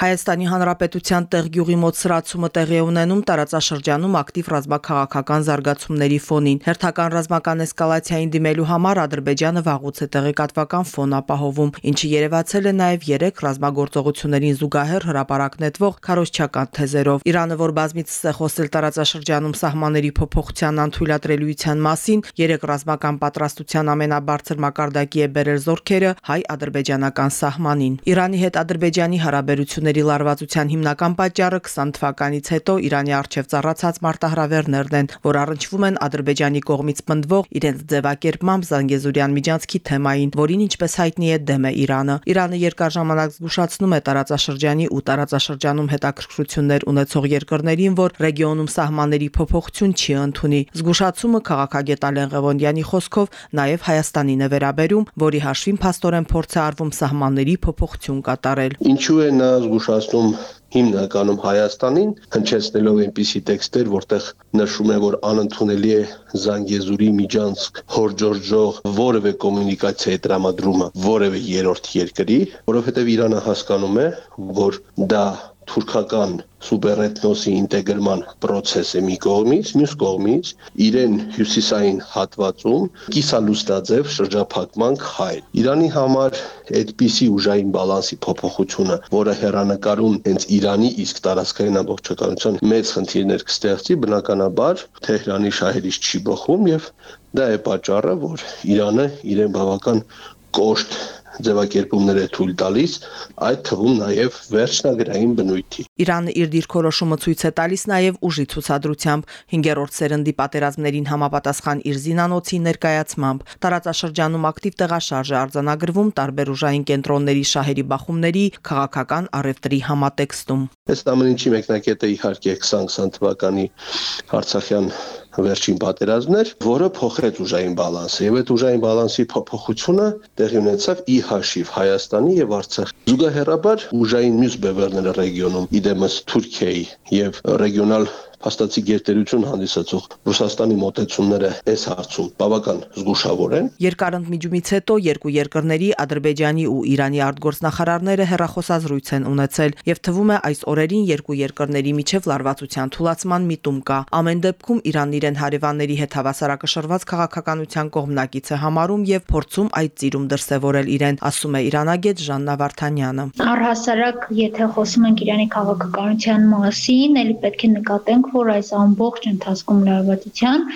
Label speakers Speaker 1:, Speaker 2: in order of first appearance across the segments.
Speaker 1: Հայաստանի Հանրապետության տեղգյուղի մոտ սրացումը տեղի ունենում տարածաշրջանում ակտիվ ռազմաքաղաքական զարգացումների ֆոնին։ Հերթական ռազմական էսկալացիային դիմելու համար Ադրբեջանը վաղուց է տեղեկատվական ֆոն ապահովում, ինչը երևացել է նաև 3 ռազմագործողություններին զուգահեռ հրապարակ նետվող քարոշչական թեզերով։ Իրանը, որ բազմիցս է խոսել տարածաշրջանում սահմանների փոփոխության անթույլատրելիության մասին, 3 ռազմական պատրաստության ամենաբարձր մակարդակի է բերել զորքերը հայ-ադրբեջանական սահմանին։ Իրանի հետ Ադրբեջանի հարաբերությունների լարվածության հիմնական պատճառը 20 թվականից հետո Իրանի արչև ծառացած մարտահրավերներն են, որ առնչվում են Ադրբեջանի կողմից պնդվող իրենց ձևակերպմամբ Զանգեզուրյան միջանցքի թեմային, որին ինչպես հայտնի է դեմ է Իրանը։ Իրանը երկար ժամանակ զգուշացնում է տարածաշրջանի ու տարածաշրջանում հետաքրքրություններ ունեցող երկրներին, որ ռեգիոնում սահմանների փոփոխություն չի ընդունի։ Զգուշացումը քաղաքագետ Ալեն Ղևոնդյանի խոսքով նաև Հայաստանին է վերաբերում, որի հաշվին փաստորեն փորձ է արվում սահմանների փոփոխություն կատարել։
Speaker 2: Ինչու է նա զգուշացնում հիմնականում Հայաստանին հնչեցնելով այնպիսի տեքստեր, որտեղ նշում է, որ անընդունելի է Զանգեզուրի միջանցք հորջորժող որևէ կոմունիկացիայի տրամադրումը որևէ երրորդ երկրի, որովհետև Իրանը հասկանում է, որ դա թուրքական սուպերեթնոսի ինտեգրման process է մի կողմից, մյուս կողմից իրեն հյուսիսային հատվածում կիսալուստաձև շրջափակման քայլ։ Իրանի համար այդպիսի ուժային բալանսի փոփոխությունը, որը հերանեկարում հենց Իրանի իսկ տարածքային ամբողջականության մեծ խնդիրներ կստեղծի, բնականաբար Թեհրանի շահերից չի բխում եւ դա է պատճառը, որ Իրանը իրեն բավական կոշտ ձևակերպումներ է թույլ տալիս, այդ թվում նաև վերջնագրային բնույթի։
Speaker 1: Իրանը իր դիրքորոշումը ցույց է տալիս նաև ուժի ցուցադրությամբ 5-րդ սերնդի պատերազմներին համապատասխան իր զինանոցի ներկայացմամբ։ Տարածաշրջանում ակտիվ տեղաշարժ է արձանագրվում տարբեր ուժային կենտրոնների շահերի բախումների քաղաքական առևտրի համատեքստում։
Speaker 2: Այս ամեն ինչի մեկնակետը իհարկե 2020 թվականի Արցախյան վերջին պատերազմներ, որը փոխեց ուժային բալանսը եւ այդ ուժային բալանսի փոփոխությունը տեղի ունեցավ ի հաշիվ Հայաստանի եւ Արցախի։ Զուգահեռաբար ուժային մյուս բևեռները ռեգիոնում իդեմս Թուրքիայի եւ ռեգիոնալ փաստացի գերտերություն հանդիսացող Ռուսաստանի մոտեցումները այս հարցում բավական զգուշավոր են։
Speaker 1: Երկարընդ միջումից հետո երկու երկրների Ադրբեջանի ու Իրանի արտգործնախարարները հերախոսազրույց են ունեցել եւ թվում է այս օրերին երկու երկրների միջև լարվածության թուլացման միտում կա։ Ամեն դեպքում Իրանն իրեն հարևանների հետ հավասարակշռված քաղաքականության կողմնակից է համարում եւ փորձում այդ ծիրում դրսեւորել իրեն, ասում է Իրանագետ Ժաննա Վարդանյանը։
Speaker 3: Առհասարակ, եթե խոսում ենք Իրանի քաղաքականության մասին, ելի պետք է նկատենք, որ այս ամբողջ ընթացքում լարվածության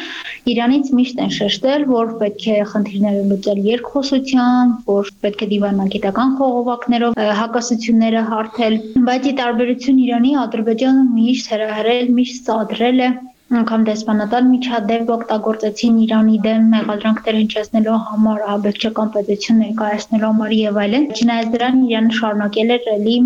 Speaker 3: Իրանից միշտ են շեշտել, որ պետք է խնդիրները լուծել երկխոսությամբ, որ պետք է դիվանագիտական խողովակներով հակասությունները հարթել, բայց ի տարբերություն Իրանի Ադրբեջանը միշտ հրահրել, միշտ սադրել է անգամ դեսպանատան միջադեպ օգտագործեցին Իրանի դեմ մեղադրանքներ հնչեցնելու համար, ահաբեկչական պետություն ներկայացնելու համար եւ այլն։ Չնայած դրան Իրանը շարունակել էր էլի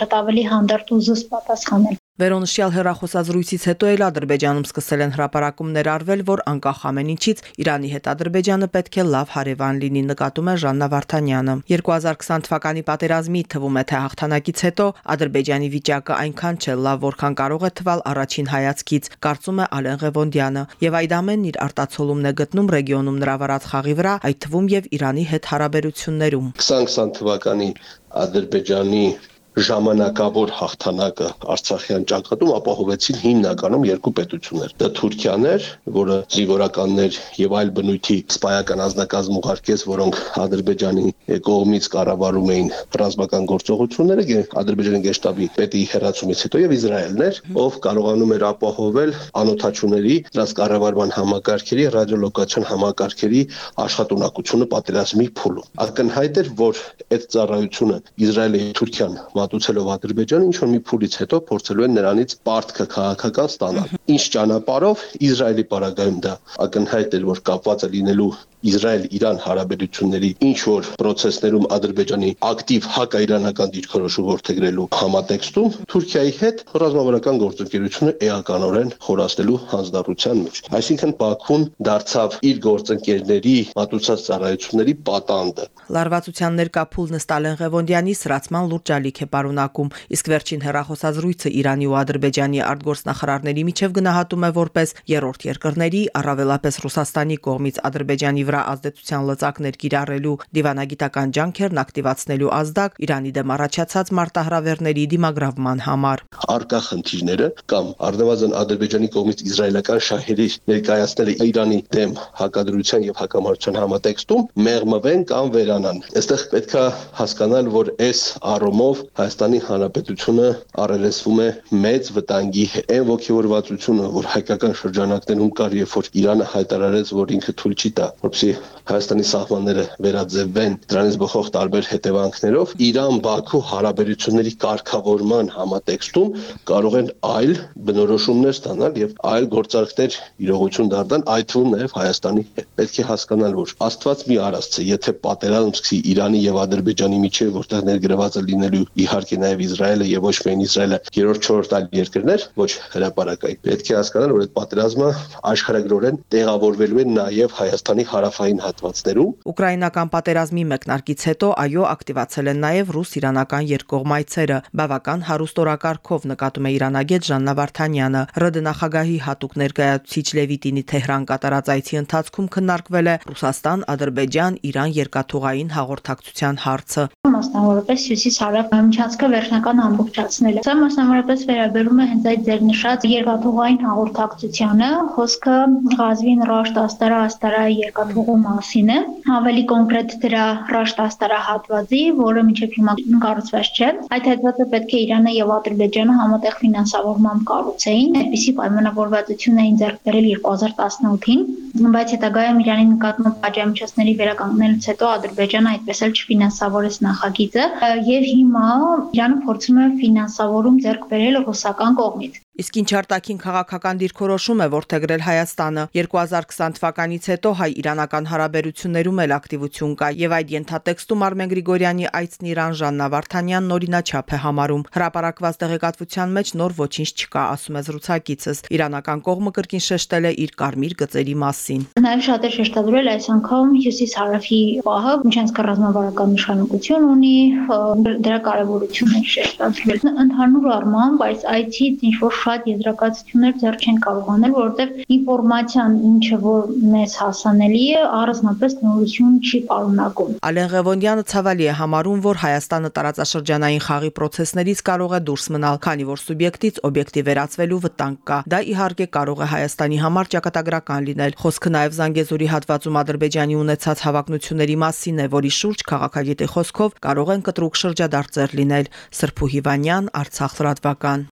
Speaker 3: շատ ավելի հանդարտ ու զուսպ պատասխանել։
Speaker 1: Վերոնշյալ հերախոսազրույցից հետո էլ Ադրբեջանում սկսել են հրապարակումներ արվել, որ անկախ ամեն ինչից Իրանի հետ Ադրբեջանը պետք է լավ հարևան լինի, նկատում է Ժաննա Վարդանյանը։ 2020 թվականի պատերազմի թվում է թե հաղթանակից հետո Ադրբեջանի վիճակը այնքան չէ լավ, որքան կարող է թվալ առաջին հայացքից, կարծում է Ալեն Ղևոնդյանը, եւ այդ ամենն իր արտացոլումն է գտնում ռեգիոնում նրա վարած խաղի վրա, այդ թվում եւ Իրանի հետ հարաբերություններում։
Speaker 2: 2020 թվականի Ադրբեջանի ժամանակավոր հաղթանակը Արցախյան ճակատում ապահովեցին հիմնականում երկու պետություններ։ Դա Թուրքիան էր, որը զինվորականներ եւ այլ բնույթի սպայական ազնագազմ ուղարկեց, որոնք Ադրբեջանի կողմից կառավարում էին ռազմական գործողությունները, Ադրբեջանի գեշտաբի պետի հերացումից հետո եւ Իսրայելն էր, ով կարողանում էր ապահովել անօթաչուների, դրանց կառավարման համակարգերի, ռադիոլոկացիոն համակարգերի աշխատունակությունը պատերազմի փուլում։ Ակնհայտ էր, որ այդ ծառայությունը Իսրայելը Թուրքիան մատուցելով Ադրբեջանը ինչ որ մի փուլից հետո փորձելու են նրանից պարտքը քաղաքական ստանալ։ Ինչ ճանապարով Իսրայելի պարագայում դա ակնհայտ էր, որ կապված է լինելու Իսրայել-Իրան հարաբերությունների ինչ որ process-ներում Ադրբեջանի ակտիվ հակաիրանական դիրքորոշում որթեգրելու համատեքստում Թուրքիայի հետ ռազմավարական գործընկերությունը էականորեն խորացնելու հանձնառության մեջ։ Այսինքն Բաքուն դարձավ իր գործընկերների մատուցած ծառայությունների պատանդը։
Speaker 1: Լարվածության ներկա փուլն Ստալեն Ղևոնդյանի սրացման լուրջ ալիք է պարունակում, իսկ վերջին հերախոսազրույցը Իրանի ու Ադրբեջանի արտգործնախարարների միջև գնահատում է որպես երրորդ երկրների, առավելապես Ռուսաստանի կողմից Ադրբեջանի վրա ազդեցության լծակներ կիրառելու դիվանագիտական ջանքերն ակտիվացնելու ազդակ Իրանի դեմ առաջացած մարտահրավերների դիմագրավման համար։
Speaker 2: Արկա խնդիրները կամ առնվազն Ադրբեջանի կողմից իսրայելական շահերի ներկայացնելը Իրանի դեմ հակադրության եւ հակամարտության համատեքստում մեղմվեն կամ վերանան։ Այստեղ պետքա հասկանալ, որ այս առումով Հայաստանի Հանրապետությունը առերեսվում է մեծ վտանգի այն ողջորվածությունը, որ հայկական շրջանակներում կար, երբ որ Իրանը հայտարարեց, որ ինքը թույլ չի տա, որպեսզի Հայաստանի սահմանները վերաձևվեն դրանից բխող տարբեր հետևանքներով Իրան-Բաքու հարաբերությունների կարգավորման համատեքստում կարող են այլ բնորոշումներ ստանալ եւ այլ գործարքներ իրողություն դառնալ, այդ թվում նաեւ Հայաստանի հետ։ Պետք է հասկանալ, որ Աստված մի արածց է, եթե պատերազմ սկսի Իրանի եւ Ադրբեջանի միջեւ, որտեղ ներգրաված է լինելու իհարկե նաեւ Իսրայելը եւ ոչ միայն Իսրայելը, երրորդ, չորրորդ այլ երկրներ, ոչ հրաապարակային։ Պետք է հասկանալ, որ այդ պատերազմը աշխարհագրորեն տեղավորվելու է նաեւ Հայաստանի հարավային հատվածներում։
Speaker 1: Ուկրաինական պատերազմի մեկնարկից հետո այո ակտիվացել են նաեւ ռուս-իրանական երկկողմայցերը։ Բավական հարուստ օրակարգով նկատում է Իրանագետ Ժաննա Վարդանյանը։ ՌԴ նախագահի հատուկ ներկայացուցիչ Լևիտինի Թեհրան կատարած այցի ընթացքում քննարկվել է Ռուսաստան-Ադրբեջան-Իրան երկաթուղային հաղորդակցության հարցը
Speaker 3: մասնավորապես հյուսիս-հարավ միջանցքը վերջնական ամբողջացնելը։ Սա մասնավորապես վերաբերում է հենց այդ ձեր նշած երկաթուղային հաղորդակցությանը, խոսքը Ղազվին Ռաշտ Աստարա Աստարա երկաթուղու մասին է, ավելի կոնկրետ դրա Ռաշտ Աստարա հատվածի, որը մինչև հիմա կառուցված չէ։ Այդ հատվածը պետք է Իրանը եւ Ադրբեջանը համատեղ ֆինանսավորմամբ կառուցեին, այդպիսի պայմանավորվածություն էին ձեռք բերել 2018-ին, բայց հետագայում Իրանի նկատմամբ պատժամիջոցների վերականգնելուց հետո Ադրբեջանը այդպես էլ չֆինանսավորեց նախագիծը եւ հիմա Իրանը փորձում է ֆինանսավորում ձեռք բերել ռուսական կողմից։
Speaker 1: Իսկ ինչ արտաքին քաղաքական դիրքորոշում է որթեգրել Հայաստանը 2020 թվականից հետո հայ-իրանական հարաբերություններում էլ ակտիվություն կա եւ այդ ենթատեքստում Արմեն Գրիգորյանի այցն Իրան Ժաննա Վարդանյանն օրինաչափ է համարում։ Հրապարակված տեղեկատվության մեջ նոր ոչինչ չկա, ասում է զրուցակիցս։ Իրանական կողմը կրկին շեշտել է իր կարմիր գծերի մաս մասին։
Speaker 3: Նաեւ շատ է շեշտադրել այս անգամ հյուսիս-հարավի պահը միջանցք ռազմավարական նշանակություն ունի, դրա կարևորությունն է շեշտադրել։ Ընդհանուր առմամբ այս այցից ինչ որ շատ եզրակացություններ ձեռք չեն կարող անել, որովհետև ինֆորմացիան ինչը որ մեզ հասանելի է, առանձնապես նորություն չի պարունակում։
Speaker 1: Ալեն Ղևոնդյանը ցավալի է համարում, որ Հայաստանը տարածաշրջանային խաղի process-ներից կարող է դուրս մնալ, քանի որ սուբյեկտից օբյեկտի վերածվելու վտանգ կա։ Դա իհարկե կարող է Հայաստանի համար ճակատագրական լինել։ Խոսքը նաև Զանգեզուրի հատվածում Ադրբեջանի ունեցած հավակնությունների մասին է, որի շուրջ քաղաքագետի խոսքով կարող են կտրուկ շրջադարձեր լինել։ Սրփու Հիվանյան, Արցախ լրատվական։